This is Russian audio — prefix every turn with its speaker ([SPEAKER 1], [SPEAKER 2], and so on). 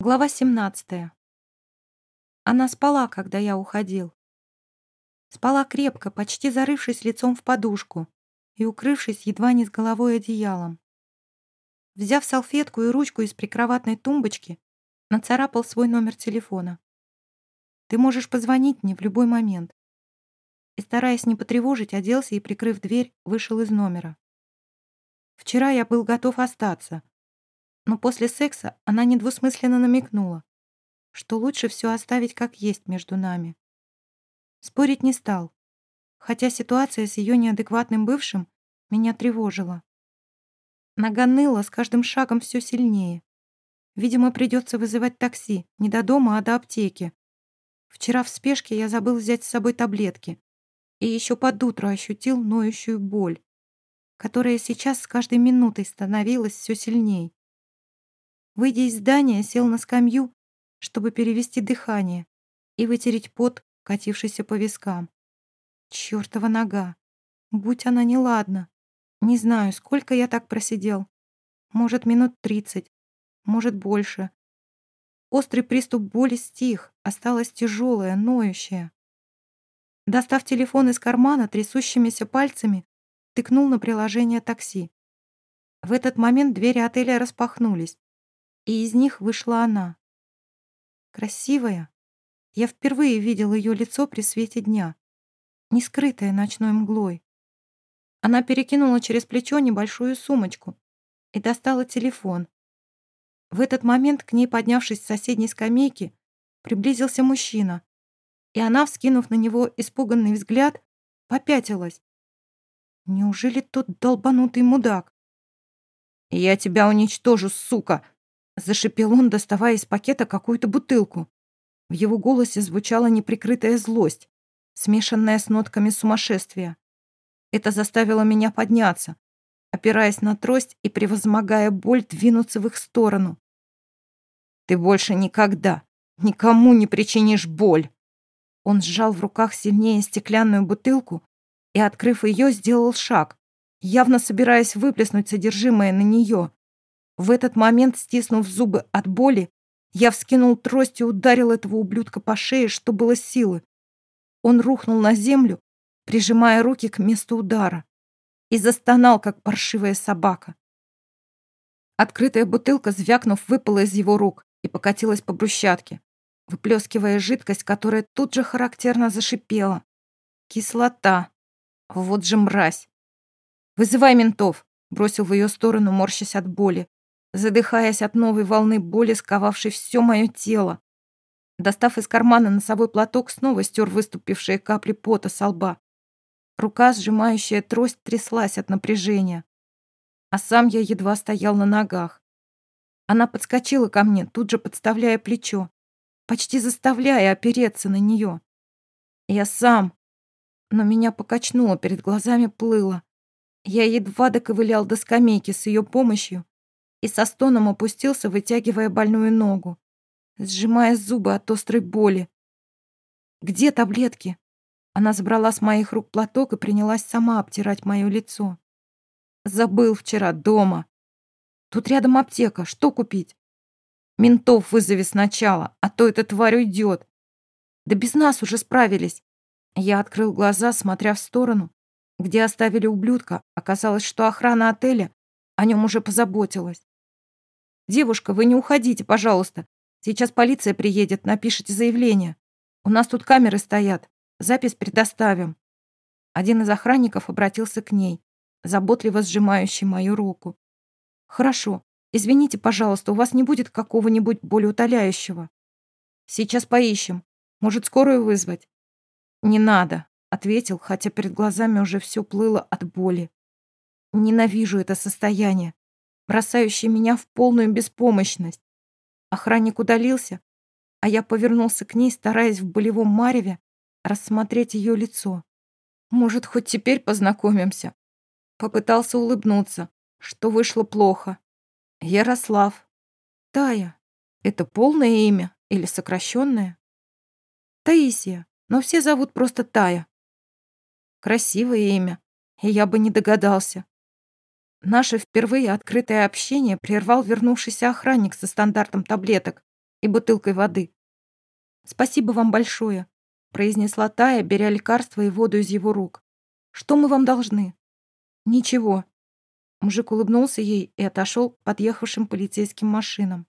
[SPEAKER 1] Глава 17. Она спала, когда я уходил. Спала крепко, почти зарывшись лицом в подушку и укрывшись едва не с головой одеялом. Взяв салфетку и ручку из прикроватной тумбочки, нацарапал свой номер телефона. «Ты можешь позвонить мне в любой момент». И, стараясь не потревожить, оделся и, прикрыв дверь, вышел из номера. Вчера я был готов остаться, но после секса она недвусмысленно намекнула, что лучше все оставить как есть между нами. Спорить не стал, хотя ситуация с ее неадекватным бывшим меня тревожила. Нога ныла с каждым шагом все сильнее. Видимо, придется вызывать такси не до дома, а до аптеки. Вчера в спешке я забыл взять с собой таблетки и еще под утро ощутил ноющую боль, которая сейчас с каждой минутой становилась все сильней. Выйдя из здания, сел на скамью, чтобы перевести дыхание и вытереть пот, катившийся по вискам. Чёртова нога! Будь она неладна! Не знаю, сколько я так просидел. Может, минут тридцать, может, больше. Острый приступ боли стих, осталась тяжелая, ноющая. Достав телефон из кармана, трясущимися пальцами, тыкнул на приложение такси. В этот момент двери отеля распахнулись и из них вышла она. Красивая. Я впервые видел ее лицо при свете дня, не скрытое ночной мглой. Она перекинула через плечо небольшую сумочку и достала телефон. В этот момент к ней, поднявшись с соседней скамейки, приблизился мужчина, и она, вскинув на него испуганный взгляд, попятилась. Неужели тот долбанутый мудак? «Я тебя уничтожу, сука!» Зашипел он, доставая из пакета какую-то бутылку. В его голосе звучала неприкрытая злость, смешанная с нотками сумасшествия. Это заставило меня подняться, опираясь на трость и, превозмогая боль, двинуться в их сторону. «Ты больше никогда никому не причинишь боль!» Он сжал в руках сильнее стеклянную бутылку и, открыв ее, сделал шаг, явно собираясь выплеснуть содержимое на нее. В этот момент, стиснув зубы от боли, я вскинул трость и ударил этого ублюдка по шее, что было силы. Он рухнул на землю, прижимая руки к месту удара, и застонал, как паршивая собака. Открытая бутылка, звякнув, выпала из его рук и покатилась по брусчатке, выплескивая жидкость, которая тут же характерно зашипела. Кислота. Вот же мразь. «Вызывай ментов!» бросил в ее сторону, морщась от боли задыхаясь от новой волны боли, сковавшей все мое тело. Достав из кармана носовой платок, снова стер выступившие капли пота со лба. Рука, сжимающая трость, тряслась от напряжения. А сам я едва стоял на ногах. Она подскочила ко мне, тут же подставляя плечо, почти заставляя опереться на нее. Я сам, но меня покачнуло, перед глазами плыло. Я едва доковылял до скамейки с ее помощью и со стоном опустился, вытягивая больную ногу, сжимая зубы от острой боли. «Где таблетки?» Она забрала с моих рук платок и принялась сама обтирать мое лицо. «Забыл вчера дома. Тут рядом аптека. Что купить?» «Ментов вызови сначала, а то эта тварь уйдет. Да без нас уже справились». Я открыл глаза, смотря в сторону, где оставили ублюдка. Оказалось, что охрана отеля о нем уже позаботилась. «Девушка, вы не уходите, пожалуйста. Сейчас полиция приедет, напишите заявление. У нас тут камеры стоят. Запись предоставим». Один из охранников обратился к ней, заботливо сжимающий мою руку. «Хорошо. Извините, пожалуйста, у вас не будет какого-нибудь болеутоляющего. Сейчас поищем. Может, скорую вызвать?» «Не надо», — ответил, хотя перед глазами уже все плыло от боли. «Ненавижу это состояние бросающий меня в полную беспомощность. Охранник удалился, а я повернулся к ней, стараясь в болевом мареве рассмотреть ее лицо. Может, хоть теперь познакомимся? Попытался улыбнуться, что вышло плохо. Ярослав. Тая. Это полное имя или сокращенное? Таисия, но все зовут просто Тая. Красивое имя, и я бы не догадался. Наше впервые открытое общение прервал вернувшийся охранник со стандартом таблеток, и бутылкой воды. «Спасибо вам большое», — произнесла Тая, беря лекарство и воду из его рук. «Что мы вам должны?» «Ничего». Мужик улыбнулся ей и отошел к подъехавшим полицейским машинам.